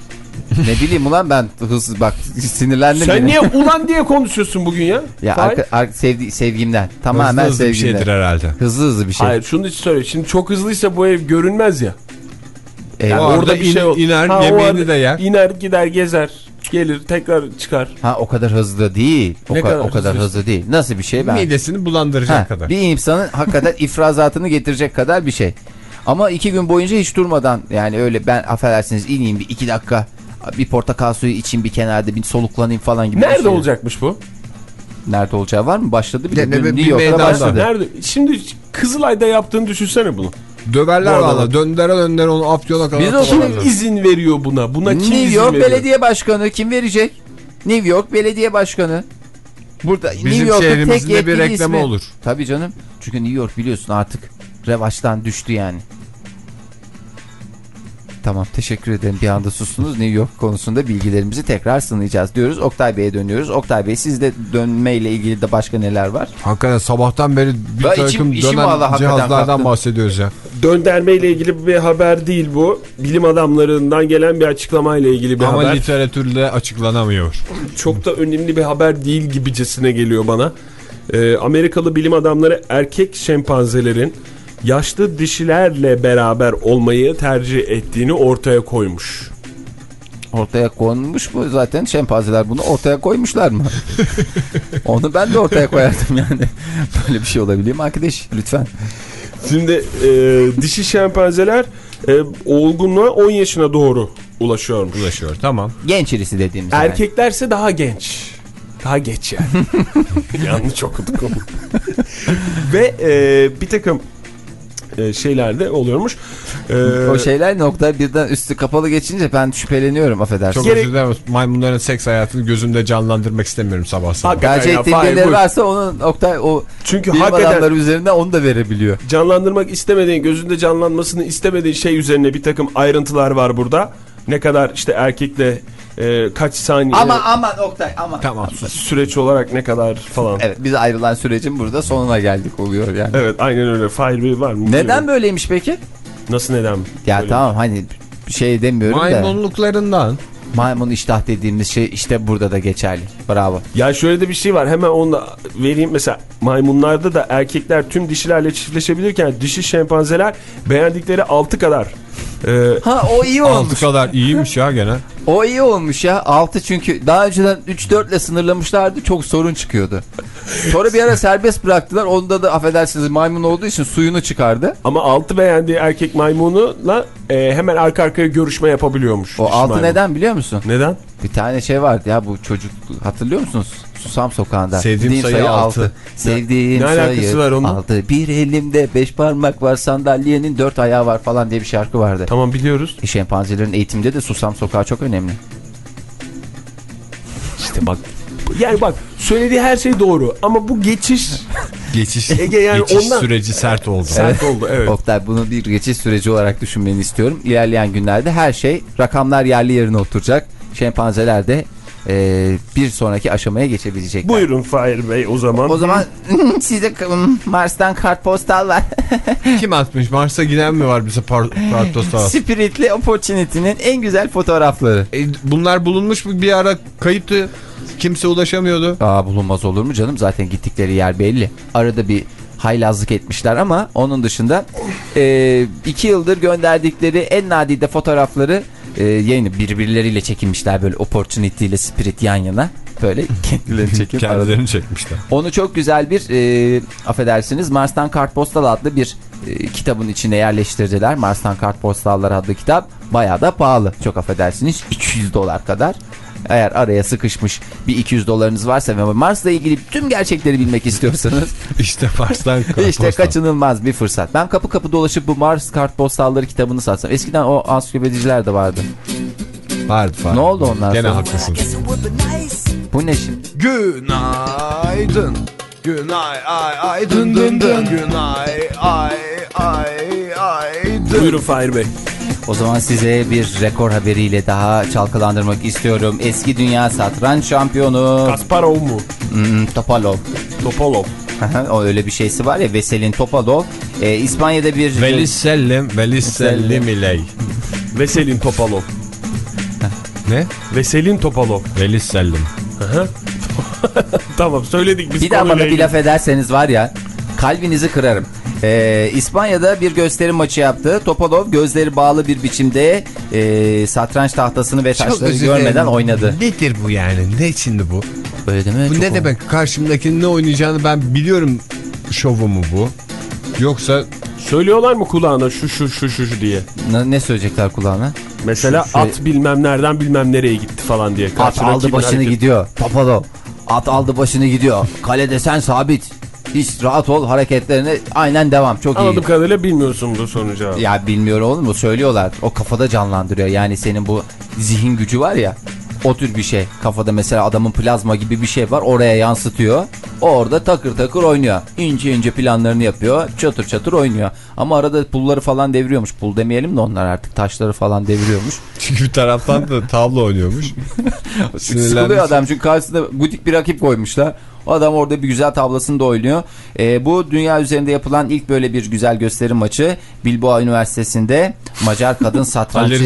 Ne bileyim ulan ben hız bak sinirlendim. Sen yine. niye <laughs> ulan diye konuşuyorsun bugün ya? Ya arka, ar- sevdi, sevgimden tamamen hızlı, hızlı bir sevgimden. şeydir herhalde. Hızlı hızlı bir şey. Hayır şunu söyle. Şimdi çok hızlıysa bu ev görünmez ya. E, O o- arada Orada bir in- şey ol- iner, Ha, yemeğini de yer. İner gider gezer. Gelir tekrar çıkar. Ha o kadar hızlı değil. O, Ne ka- kadar o kadar hızlı? hızlı değil. Nasıl bir şey ben? Midesini bulandıracak Ha, kadar. bir insanın hakikaten <laughs> ifrazatını getirecek kadar bir şey. Ama iki gün boyunca hiç durmadan yani öyle ben affedersiniz ineyim bir iki dakika bir portakal suyu içeyim bir kenarda bir soluklanayım falan gibi Nerede şey. olacakmış bu? Nerede olacağı var mı? Başladı bile. Bir New York'ta başladı. Nerede? Şimdi Kızılay'da yaptığını düşünsene bunu. Döverler Bu valla. Döndere döndere onu Afyon'a kadar. Biz Kim izin veriyor buna? Buna kim New izin York veriyor? Belediye Başkanı kim verecek? New York Belediye Başkanı. Burada New Bizim York'ta tek şehrimizin de bir reklamı ismi. olur. Tabii canım. Çünkü New York biliyorsun artık revaçtan düştü yani. Tamam teşekkür ederim. Bir anda sustunuz. New York konusunda bilgilerimizi tekrar sınayacağız diyoruz. Oktay Bey'e dönüyoruz. Oktay Bey sizde dönmeyle ilgili de başka neler var? Hakikaten sabahtan beri bir Ya takım içim- içim dönen hakikaten cihazlardan bahsediyoruz ya. Dönderme ile ilgili bir haber değil bu. Bilim adamlarından gelen bir açıklama ile ilgili bir Ama haber. literatürde açıklanamıyor. Çok da önemli bir haber değil gibicesine geliyor bana. Ee, Amerikalı bilim adamları erkek şempanzelerin yaşlı dişilerle beraber olmayı tercih ettiğini ortaya koymuş. Ortaya konmuş bu zaten şempanzeler bunu ortaya koymuşlar mı? <laughs> Onu ben de ortaya koyardım yani. <laughs> Böyle bir şey olabilir mi arkadaş? Lütfen. Şimdi e, dişi şempanzeler e, olgunluğa 10 yaşına doğru ulaşıyormuş. Ulaşıyor tamam. Genç irisi dediğimiz. yani. Erkeklerse daha genç. Daha geç yani. <laughs> Yanlış okuduk onu. Ve e, bir takım e, şeyler de oluyormuş. E, O şeyler nokta birden üstü kapalı geçince ben şüpheleniyorum affedersin. Çok Gerek- özür dilerim. Maymunların seks hayatını gözümde canlandırmak istemiyorum sabah sabah. Hakikaten Gerçek buyur. varsa onun Oktay o Çünkü bilim adamları üzerinden onu da verebiliyor. canlandırmak istemediğin, gözünde canlanmasını istemediğin şey üzerine bir takım ayrıntılar var burada. Ne kadar işte erkekle e, kaç saniye Ama aman Oktay ama. Tamam sus. süreç olarak ne kadar falan. Evet, Evet biz ayrılan sürecin burada sonuna geldik oluyor yani. aynen öyle. Fahir Bey var mı? Neden Bilmiyorum. böyleymiş peki? Nasıl neden? Ya Böyle- tamam hani şey demiyorum da Maymunluklarından. maymun iştah dediğimiz şey işte burada da geçerli. Bravo. Ya şöyle de bir şey var. Hemen onu da vereyim. Mesela maymunlarda da erkekler tüm dişilerle çiftleşebilirken dişi şempanzeler beğendikleri 6 kadar Ee, Ha o iyi Altı olmuş. kadar iyiymiş ya gene. <laughs> O iyi olmuş ya. 6 çünkü daha önceden 3-4 ile sınırlamışlardı. Çok sorun çıkıyordu. Sonra bir ara serbest bıraktılar. Onda da affedersiniz maymun olduğu için suyunu çıkardı. ama altı beğendiği erkek maymunuyla e, hemen arka arkaya görüşme yapabiliyormuş. O dişi 6 maymun. neden biliyor musun? Neden? Bir tane şey vardı ya bu çocuk hatırlıyor musunuz? Susam sokağında. Sevdiğim Dediğim sayı altı. altı. Sevdiğim Ne sayı var onun? altı. Bir elimde beş parmak var sandalyenin dört ayağı var falan diye bir şarkı vardı. Tamam biliyoruz. E, şempanzelerin eğitimde de susam sokağı çok önemli. İşte bak. <laughs> Yani bak söylediği her şey doğru ama bu geçiş <laughs> Geçiş, <laughs> Ege yani geçiş ondan- süreci sert oldu. sert oldu. Evet. Oktay bunu bir geçiş süreci olarak düşünmeni istiyorum. İlerleyen günlerde her şey rakamlar yerli yerine oturacak. Şempanzeler de e, bir sonraki aşamaya geçebilecekler. Buyurun Fahir Bey o zaman. O zaman <laughs> size Mars'tan kartpostal var. <laughs> Kim atmış? Mars'a giden mi var bize partosta? Spiritli Opportunity'nin en güzel fotoğrafları. E, bunlar bulunmuş mu? Bir ara kayıptı. Kimse ulaşamıyordu. Aa bulunmaz olur mu canım? Zaten gittikleri yer belli. Arada bir haylazlık etmişler ama onun dışında e, iki yıldır gönderdikleri en nadide fotoğrafları e, yayını birbirleriyle çekilmişler böyle Opportunity ile Spirit yan yana. Böyle <laughs> kendilerini çekip Kendilerini çekmişler. Onu çok güzel bir e, affedersiniz Mars'tan Kartpostal adlı bir e, kitabın içine yerleştirdiler. Mars'tan Kartpostallar adlı kitap bayağı da pahalı. Çok affedersiniz 200 dolar kadar. Eğer araya sıkışmış bir 200 dolarınız varsa ve Mars'la ilgili tüm gerçekleri bilmek istiyorsanız <laughs> İşte Mars'tan <laughs> işte kaçınılmaz bir fırsat. Ben kapı kapı dolaşıp bu Mars kartpostalları kitabını satsam. Eskiden o ansiklopediciler de vardı. Vardı falan. Ne oldu ondan Gene sonra? haklısın. Bu ne şimdi? Günaydın. Günay ay ay dın dın dın. Günay ay ay ay dın. Buyurun Fahir Bey. O zaman size bir rekor haberiyle daha çalkalandırmak istiyorum. Eski dünya satranç şampiyonu Kasparov mu? hmm, Topalov. Topalov. o öyle bir şeysi var ya Veselin Topalov. Ee, İspanya'da bir... Velis Sellim, Velis Sellim iley. Veselin Topalov. Ne? Veselin Topalov. Velis Sellim. <laughs> Tamam söyledik biz Bir daha bana bir laf ederseniz var ya kalbinizi kırarım. Ee, İspanya'da bir gösteri maçı yaptı. Topalov gözleri bağlı bir biçimde e, satranç tahtasını ve taşları görmeden oynadı. Nedir bu yani? Ne şimdi bu? Öyle değil mi? Bu ne demek? Karşımdakinin ne oynayacağını ben biliyorum şovu mu bu? Yoksa Söylüyorlar mı kulağına şu şu şu şu şu diye. Ne, ne söyleyecekler kulağına? Mesela Şu- şu- at bilmem nereden bilmem nereye gitti falan diye. At aldı başını hareket- gidiyor. Topalov. At aldı başını gidiyor. Kalede sen sabit. Hiç rahat ol hareketlerine aynen devam. Çok iyi. Anladığım kadarıyla bilmiyorsun bu sonucu. Ya bilmiyorum oğlum mu söylüyorlar. O kafada canlandırıyor. Yani senin bu zihin gücü var ya. O tür bir şey. Kafada mesela adamın plazma gibi bir şey var. Oraya yansıtıyor. O orada takır takır oynuyor. İnce ince planlarını yapıyor. Çatır çatır oynuyor. Ama arada pulları falan deviriyormuş. Pul demeyelim de onlar artık taşları falan deviriyormuş. <laughs> çünkü bir taraftan da tablo oynuyormuş. <laughs> Sıkılıyor adam çünkü karşısında gudik bir rakip koymuşlar. O adam orada bir güzel tablasını da oynuyor. Ee, bu dünya üzerinde yapılan ilk böyle bir güzel gösteri maçı Bilbao Üniversitesi'nde Macar kadın <laughs>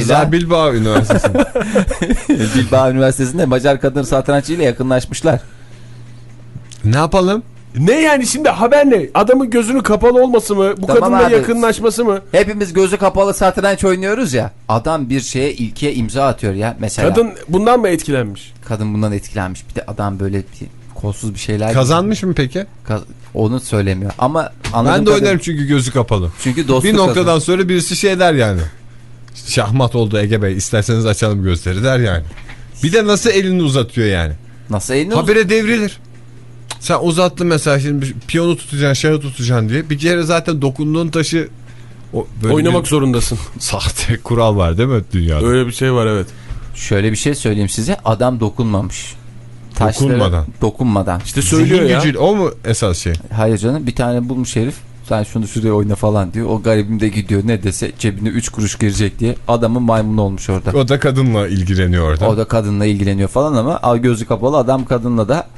Rıza Bilbao Üniversitesi'nde. <laughs> Bilbao Üniversitesi'nde Macar kadın satranççıyla yakınlaşmışlar. ne yapalım? Ne yani şimdi haber ne? Adamın gözünü kapalı olması mı? Bu Tamam kadınla abi. yakınlaşması mı? Hepimiz gözü kapalı satranç oynuyoruz ya. Adam bir şeye ilkiye imza atıyor ya. Mesela kadın, Kadın bundan mı etkilenmiş? bundan etkilenmiş. Bir de adam böyle bir kolsuz bir şeyler Kazanmış mı peki? Kaz- onu söylemiyor. Ama Ben de oynarım çünkü gözü kapalı. Çünkü dostluk Bir noktadan kazan- sonra birisi şey der yani. Şahmat oldu Ege Bey isterseniz açalım gösteri der yani. Bir de nasıl elini uzatıyor yani. Nasıl elini Habire devrilir. Sen uzattın mesela şimdi piyonu tutacaksın, şahı tutacaksın diye. Bir kere zaten dokunduğun taşı o böyle Oynamak bir zorundasın. <laughs> sahte kural var değil mi dünyada? Öyle bir şey var evet. Şöyle bir şey söyleyeyim size. Adam dokunmamış. Taşları- Dokunmadan. Dokunmadan. İşte söylüyor Zihin ya. gücü o mu esas şey? Hayır canım bir tane bulmuş herif. Sen şunu şuraya oyna falan diyor. O garibim de gidiyor ne dese cebine 3 kuruş girecek diye. Adamın maymunu olmuş orada. O da kadınla ilgileniyor orada. O da kadınla ilgileniyor falan ama al gözü kapalı adam kadınla da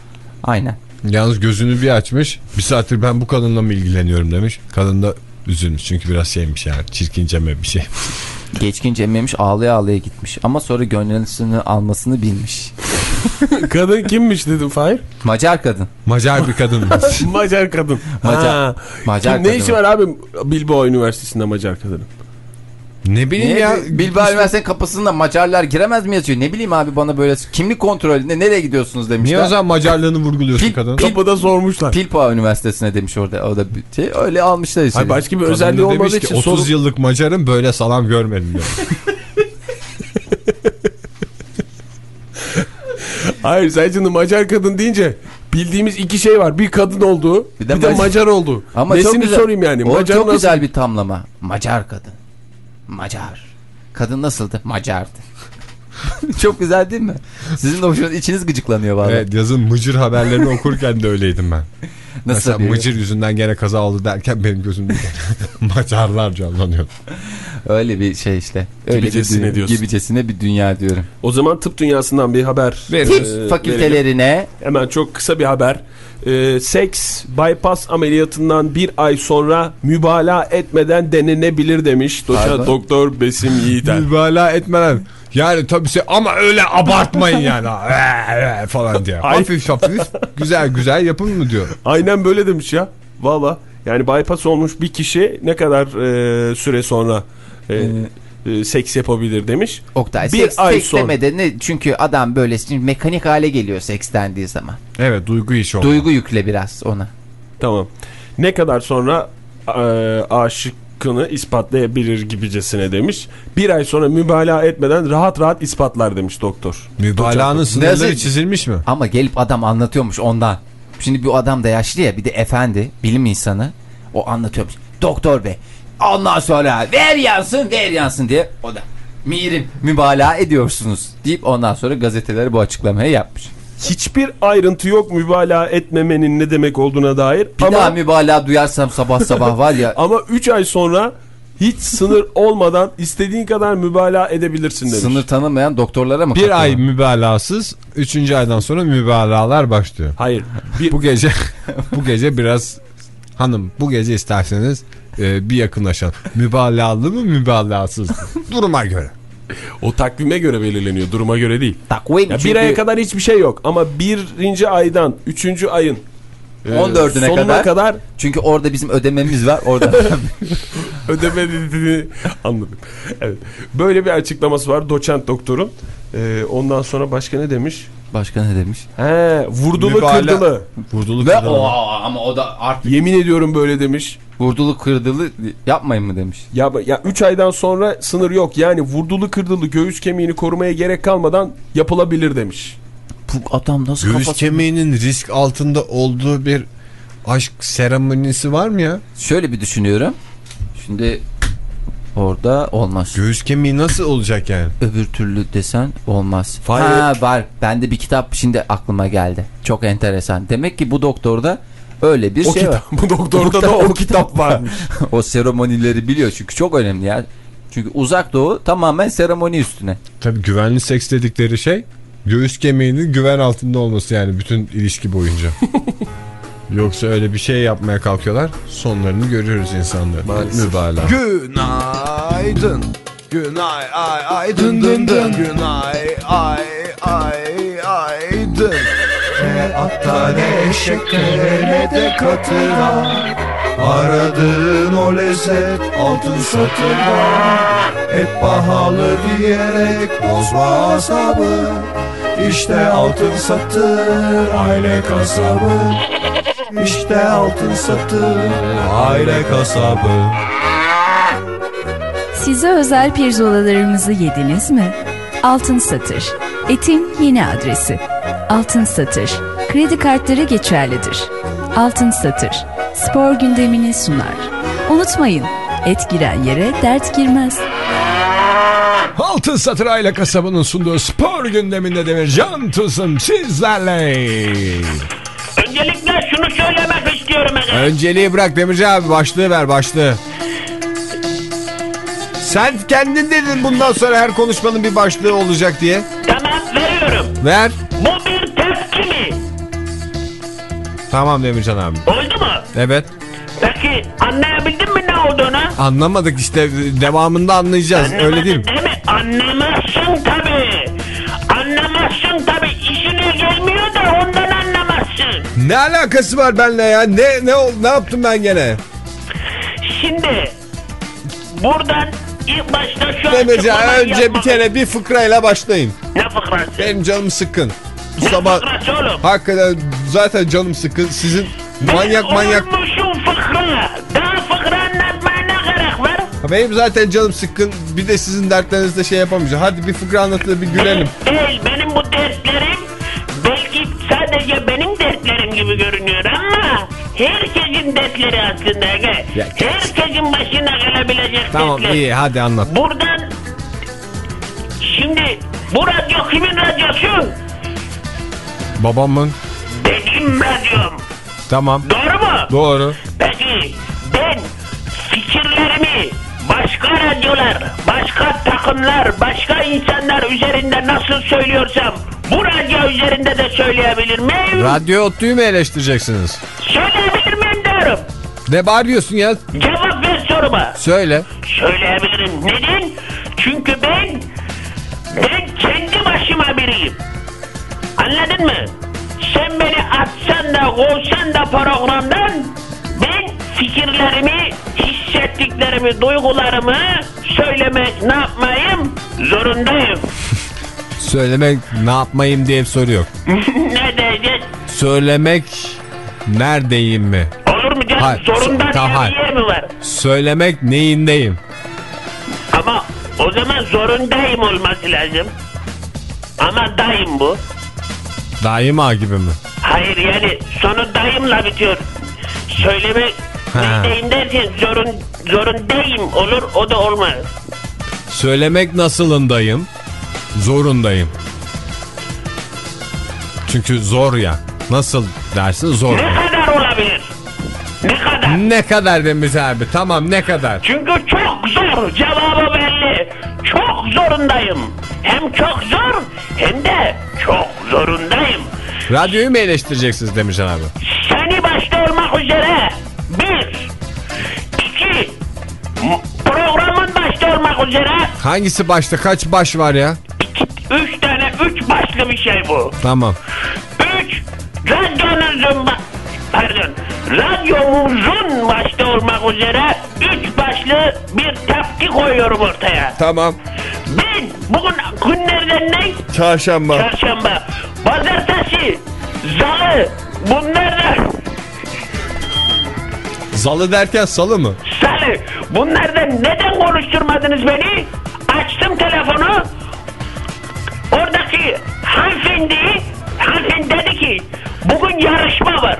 aynen. Yalnız gözünü bir açmış. Bir saattir ben bu kadınla mı ilgileniyorum demiş. Kadın da üzülmüş çünkü biraz şeymiş yani çirkinceme bir şey. <laughs> <laughs> Geçkin emmemiş ağlaya ağlaya gitmiş. Ama sonra gönlünü almasını bilmiş. <laughs> Kadın kimmiş dedim Fahir? Macar kadın. Macar bir kadın. <laughs> Macar kadın. Macar- Ha. Macar Kim- ne kadın. işi var abi Bilbao Üniversitesi'nde Macar kadının? Ne bileyim Niye? ya. Bilbao Üniversitesi'nin kapısında Macarlar giremez mi yazıyor? Ne bileyim abi bana böyle kimlik kontrolünde nereye gidiyorsunuz demişler. Niye o zaman Macarlığını vurguluyorsun Pil- kadın? pil- Kapıda sormuşlar. Pilpao Üniversitesi'ne demiş orada. O da şey. Öyle almışlar işte. Hayır, başka bir özelliği demiş olmadığı ki, için 30 sorun... yıllık Macarım böyle salam görmedim diyor. <laughs> Hayır sen şimdi Macar kadın deyince bildiğimiz iki şey var. Bir kadın olduğu bir Bir de, de Macar, Macar- olduğu. Ama Nesini sorayım yani. O Macar çok nasıl? güzel bir tamlama. Macar kadın. Macar. Kadın nasıldı? Macardı. <laughs> çok güzel değil mi? Sizin de hoşunuz içiniz gıcıklanıyor vallahi. evet yazın mıcır haberlerini okurken de öyleydim ben. <laughs> Nasıl Mesela bir- mıcır yüzünden gene kaza oldu derken benim gözümde <laughs> Macarlar canlanıyor. Öyle bir şey işte. Öyle Gibicesine bir diyorsun. Gibicesine bir dünya diyorum. O zaman tıp dünyasından bir haber. Tıp e, verelim. fakültelerine Hemen çok kısa bir haber. Ee, seks bypass ameliyatından bir ay sonra mübalağa etmeden denenebilir demiş. Doça doktor Besim Yiğiter. Mübalağa etmeden. Yani tabii şey ama öyle abartmayın yani. <laughs> Ee, ee falan diye. Ay. Hafif hafif güzel güzel yapın mı diyor. Aynen böyle demiş ya. Valla. Yani bypass olmuş bir kişi ne kadar e, süre sonra e, e, seks yapabilir demiş. Oktay Bir seks, ay seks sonra. demede ne? Çünkü adam böyle şimdi mekanik hale geliyor seks dendiği zaman. Evet duygu işi. Duygu yükle biraz ona. Tamam. Ne kadar sonra e, aşıkını ispatlayabilir gibicesine demiş. Bir ay sonra mübalağa etmeden rahat rahat ispatlar demiş doktor. Mübalağanın sınırları Nasıl- çizilmiş mi? Ama gelip adam anlatıyormuş ondan. Şimdi bu adam da yaşlı ya bir de efendi bilim insanı. O anlatıyormuş. Doktor bey ondan sonra ver yansın ver yansın diye o da mirim mübalağa ediyorsunuz deyip ondan sonra gazetelere bu açıklamayı yapmış. Hiçbir ayrıntı yok mübalağa etmemenin ne demek olduğuna dair. Bir ama daha mübalağa duyarsam sabah sabah var ya <laughs> ama 3 ay sonra hiç sınır olmadan istediğin kadar mübalağa edebilirsin demiş. sınır tanımayan doktorlara mı Bir katılıyor? ay mübalağasız, üçüncü aydan sonra mübalağalar başlıyor. Hayır. Bir, Bu gece bu gece biraz hanım bu gece isterseniz e, bir yakınlaşalım. Mübalağalı mı mübalağasız mı? <laughs> Duruma göre. O takvime göre belirleniyor. Duruma göre değil. Takvim Ya çünkü bir aya kadar hiçbir şey yok ama birinci aydan üçüncü ayın e, 14'üne sonuna kadar- kadar çünkü orada bizim ödememiz var orada. <laughs> ödeme dediğini anladım. Evet. Böyle bir açıklaması var doçent doktorun. E, ondan sonra başka ne demiş? Başka ne demiş? He, vurdulu Mübalağa- kırdılı. Vurdulu Ve kırdılı. o ama o da artık Yemin ediyorum böyle demiş. vurdulu kırdılı yapmayın mı demiş. Ya ya 3 aydan sonra sınır yok. Yani vurdulu kırdılı göğüs kemiğini korumaya gerek kalmadan yapılabilir demiş. Bu adam nasıl Göğüs kafası... kemiğinin risk altında olduğu bir aşk seremonisi var mı ya? Şöyle bir düşünüyorum. Şimdi orada olmaz. Göğüs kemiği nasıl olacak yani? Öbür türlü desen olmaz. Fahir- Ha var. Bende bir kitap şimdi aklıma geldi. Çok enteresan. Demek ki bu doktorda öyle bir O şey var. kitap, <laughs> bu doktorda da o <laughs> kitap varmış. o seremonileri biliyor çünkü çok önemli ya. Çünkü uzak doğu tamamen seremoni üstüne. Tabii güvenli seks dedikleri şey göğüs kemiğinin güven altında olması yani bütün ilişki boyunca. <laughs> Yoksa öyle bir şey yapmaya kalkıyorlar sonlarını görüyoruz insanların. Maalesef. Mübalağa. Günaydın. Günay ay ay dın dın dın. Günay ay ay ay dın. Ne atta ne eşekte ne de katıra Aradığın o lezzet altın satırda Hep pahalı diyerek bozma asabı İşte altın satır aile kasabı İşte altın satır aile kasabı Size özel pirzolalarımızı yediniz mi? Altın Satır. Etin yeni adresi. Altın Satır. Kredi kartları geçerlidir. Altın Satır. Spor gündemini sunar. Unutmayın, et giren yere dert girmez. Altın Satır Aile Kasabı'nın sunduğu spor gündeminde Demircan Tuzum sizlerle. Önceliği bırak Demircan abi başlığı ver başlığı. Sen kendin dedin bundan sonra her konuşmanın bir başlığı olacak diye. Tamam veriyorum. Ver. Bu bir tepki mi? Tamam Demircan abi. Oldu mu? Evet. Peki anlayabildin mi ne olduğunu? Anlamadık işte devamında anlayacağız öyle değil mi? Değil mi? Anlamazsın tabii. Anlamazsın Ne alakası var benimle ya? Ne ne ne yaptım ben gene? Şimdi buradan ilk başta şu açıklamayı önce bir yapmak- kere bir fıkrayla başlayın. Ne fıkrası? Benim canım sıkkın. Bu ne sabah oğlum? hakikaten zaten canım sıkkın. Sizin manyak Ben manyak. olmuşum fıkra. Daha fıkra anlatmaya ne gerek var? Benim zaten canım sıkkın. Bir de sizin dertlerinizde şey yapamayacağım. Hadi bir fıkra anlat da bir gülelim. Değil, benim bu dertlerim belki sadece benim gibi görünüyor ama herkesin dertleri aslında. Ya, Herkesin başına gelebilecek Tamam dertler. iyi hadi anlat. Buradan şimdi bu radyo kimin radyosu? Babamın. Benim radyom. Tamam. Doğru mu? Doğru. Peki ben fikirlerimi başka radyolar, başka takımlar, başka insanlar üzerinde nasıl söylüyorsam bu radyo üzerinde de söyleyebilir miyim? Radyo Otlu'yu mu eleştireceksiniz? Söyleyebilir miyim diyorum. Ne bağırıyorsun ya? Cevap ver soruma. Söyle. Söyleyebilirim. Neden? Çünkü ben ben kendi başıma biriyim. Anladın mı? Sen beni atsan da kovsan da programdan ben fikirlerimi, hissettiklerimi, duygularımı söylemek ne yapmayım zorundayım. Söylemek ne yapmayayım diye soru yok. <laughs> ne diyeceğiz? Söylemek neredeyim mi? Olur mu canım? Hayır, Zorunda so- tamam, diye bir mi var? Söylemek neyindeyim? Ama o zaman zorundayım olması lazım. Ama dayım bu. Daima gibi mi? Hayır yani sonu dayımla bitiyor. Söylemek Ha. neydeyim derken zorun, zorundayım olur o da olmaz. Söylemek nasılındayım? Zorundayım. Çünkü zor ya. Nasıl dersin zor. Ne kadar olabilir? Ne kadar? Ne kadar demiş abi? Tamam ne kadar? Çünkü çok zor cevabı belli. Çok zorundayım. Hem çok zor hem de çok zorundayım. Radyoyu mu eleştireceksiniz Demircan abi? Seni başta olmak üzere bir, iki, programın başta olmak üzere Hangisi başta? Kaç baş var ya? Şey bu. Tamam. Üç, radyonuzun pardon, radyomuzun başta olmak üzere üç başlı bir tepki koyuyorum ortaya. Tamam. Ben bugün günlerden ne? Çarşamba. Çarşamba, pazartesi, zalı, bunlardan Zalı derken salı mı? salı, bunlardan neden konuşturmadınız beni? Açtım telefonu, hanımefendi, hanımefendi dedi ki bugün yarışma var.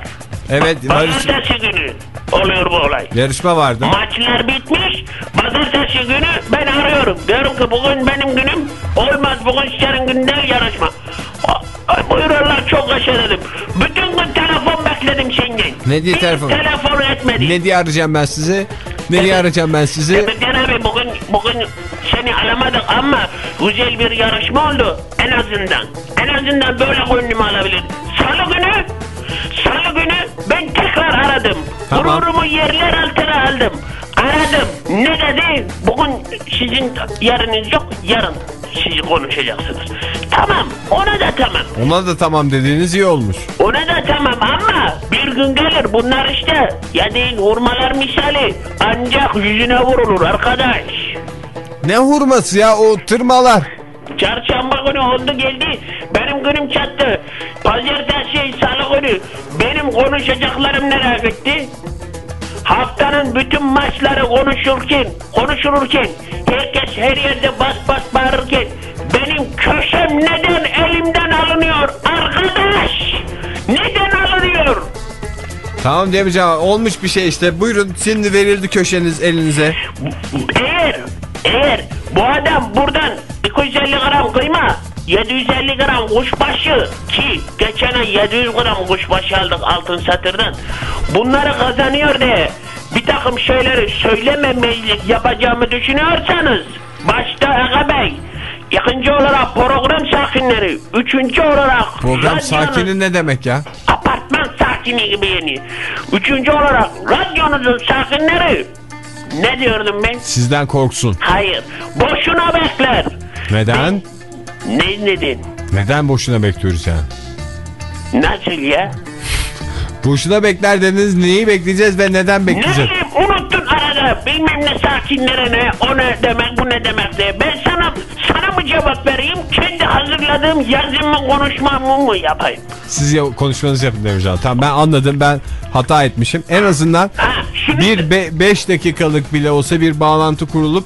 Evet. Pazartesi günü oluyor bu olay. yarışma vardı. Maçlar bitmiş. Pazartesi günü ben arıyorum. Diyorum ki bugün benim günüm. Olmaz bugün senin günden yarışma. Ay, buyururlar çok yaşa dedim. Bütün gün telefon bekledim senden. Ne diye Bir telefon? telefon etmedi. Ne diye arayacağım ben sizi? Ne diye arayacağım ben sizi? Demircan abi bugün, bugün seni alamadık ama güzel bir yarışma oldu. En azından. En azından böyle gönlümü alabilir. Salı günü Salı günü ben tekrar aradım. Tamam. Gururumu yerler altına aldım. Aradım. Ne dedi? Bugün sizin yarınız yok. Yarın sizi konuşacaksınız. Tamam. Ona da tamam. Ona da tamam dediğiniz iyi olmuş. Ona da tamam ama bir gün gelir bunlar işte yediğin hurmalar misali ancak yüzüne vurulur arkadaş. Ne hurması ya o tırmalar. Çarşamba günü oldu geldi benim günüm çattı. Pazartesi salı günü benim konuşacaklarım nereye gitti? Haftanın bütün maçları konuşurken, konuşulurken, herkes her yerde bas bas bağırırken benim köşem neden elimden alınıyor arkadaş? Neden alınıyor? Tamam Demircan olmuş bir şey işte. Buyurun şimdi verildi köşeniz elinize. Bu adam buradan 250 gram kıyma, 750 gram kuşbaşı ki geçen ay 700 gram kuşbaşı aldık altın satırdan. Bunları kazanıyor diye bir takım şeyleri söylememeylik yapacağımı düşünüyorsanız başta Aga Bey, ikinci olarak program sakinleri, üçüncü olarak Program sakini ne demek ya? apartman sakini gibi yani. Üçüncü olarak radyonuzun sakinleri ne diyordum ben? Sizden korksun. Hayır. Boşuna bekler. Neden? Ne dedin? Neden boşuna bekliyoruz yani? Nasıl ya? Boşuna bekler dediniz neyi bekleyeceğiz ve neden Ne bekleyeceğiz? bileyim unuttun arada. Bilmem ne sakinlere ne o ne demek bu ne demek diye. Ben sana sana mı cevap vereyim kendi hazırladığım yazımı konuşmamı mı yapayım? Siz ya, konuşmanızı yapın Demircan. Tamam ben anladım ben hata etmişim. En azından Ha, şimdi bir 5 dakikalık bile olsa bir bağlantı kurulup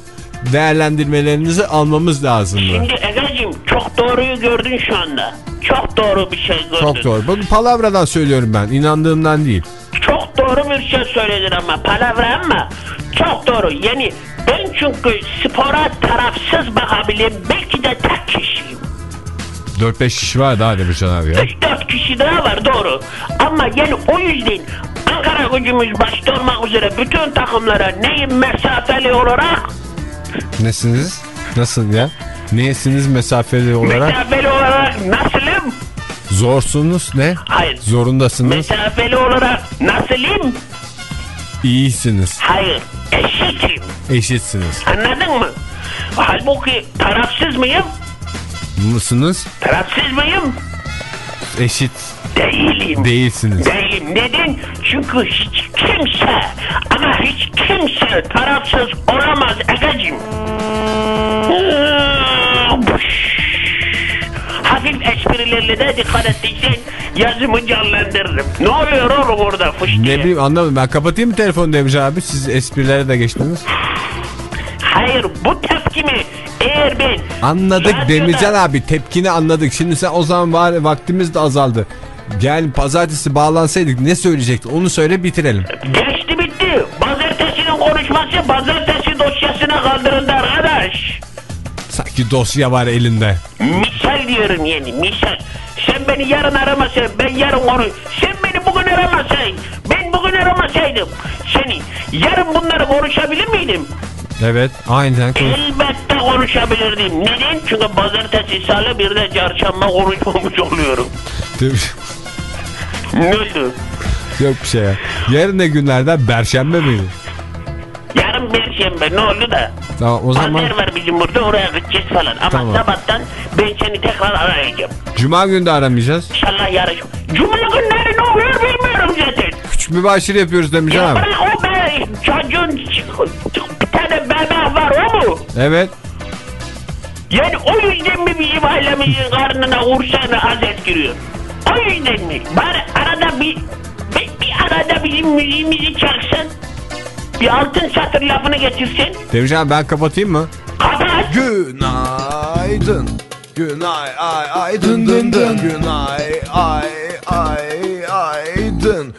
değerlendirmelerinizi almamız lazımdı. Şimdi Ege'cim çok doğruyu gördün şu anda. Çok doğru bir şey gördün. Çok doğru. Bakın palavradan söylüyorum ben. inandığımdan değil. Doğru bir şey söyledin ama palavra ama çok doğru. Yani ben çünkü spora tarafsız bakabilirim. Belki de tek kişiyim. 4-5 kişi var daha Demircan abi ya. 3-4 kişi daha var doğru. Ama yani o yüzden Ankara gücümüz başta olmak üzere bütün takımlara neyim mesafeli olarak Nesiniz? Nasıl ya? Neyesiniz mesafeli olarak? mesafeli olarak nasılım? Zorsunuz ne? Hayır. Zorundasınız. Mesafeli olarak nasılım? İyisiniz. Hayır. Eşitim. Eşitsiniz. Anladın mı? Halbuki tarafsız mıyım? Mısınız? Tarafsız mıyım? Eşit Değilim. değilsiniz. Değilim. Neden? Çünkü hiç kimse ama hiç kimse tarafsız olamaz Egeciğim. Hafif esprilerle de dikkat ettiysen yazımı canlandırırım. Ne oluyor oğlum orada fış Ne diye? bileyim anlamadım. Ben kapatayım mı telefonu Demircan abi? Siz esprilere de geçtiniz. Hayır bu tepkimi eğer ben Anladık radyoda- Demircan abi tepkini anladık. Şimdi sen o zaman var vaktimiz de azaldı. Gel pazartesi bağlansaydık ne söyleyecektin onu söyle bitirelim. Geçti bitti. Pazartesinin konuşması pazartesi dosyasına kaldırıldı arkadaş. Sanki dosya var elinde. Misal diyorum yani misal. Sen beni yarın aramasaydın ben yarın onu. Sen beni bugün aramasaydın ben bugün aramasaydım. Seni yarın bunları konuşabilir miydim? Evet aynen. Elbette konuşabilirdim. Neden? Çünkü pazartesi salı bir de çarşamba konuşmamış oluyorum. Ne oldu? Yok bir şey ya. Yarın ne günlerden? Perşembe miydi? Yarın perşembe ne oldu da? Tamam o zaman Panzer var bizim burada oraya gideceğiz falan. Ama Tamam. sabahtan ben seni tekrar arayacağım. Cuma günü de aramayacağız. İnşallah yarın. Cuma günleri ne oluyor bilmiyorum zaten. Küçük mübaşir yapıyoruz Demircan Ya abi. bırak o be çocuğun bir tane bebek var o mu? Evet. Yani o yüzden mi bizim ailemizin karnına ursana hazret giriyor? O yüzden mi? Bari arada bir, bir, bir arada bizim müziğimizi çalsan. Bir altın satır lafını getirsen. Demircan abi ben kapatayım mı? Kapat. Günaydın. Günay ay ay dın dın dın. Günay ay ay ay dın.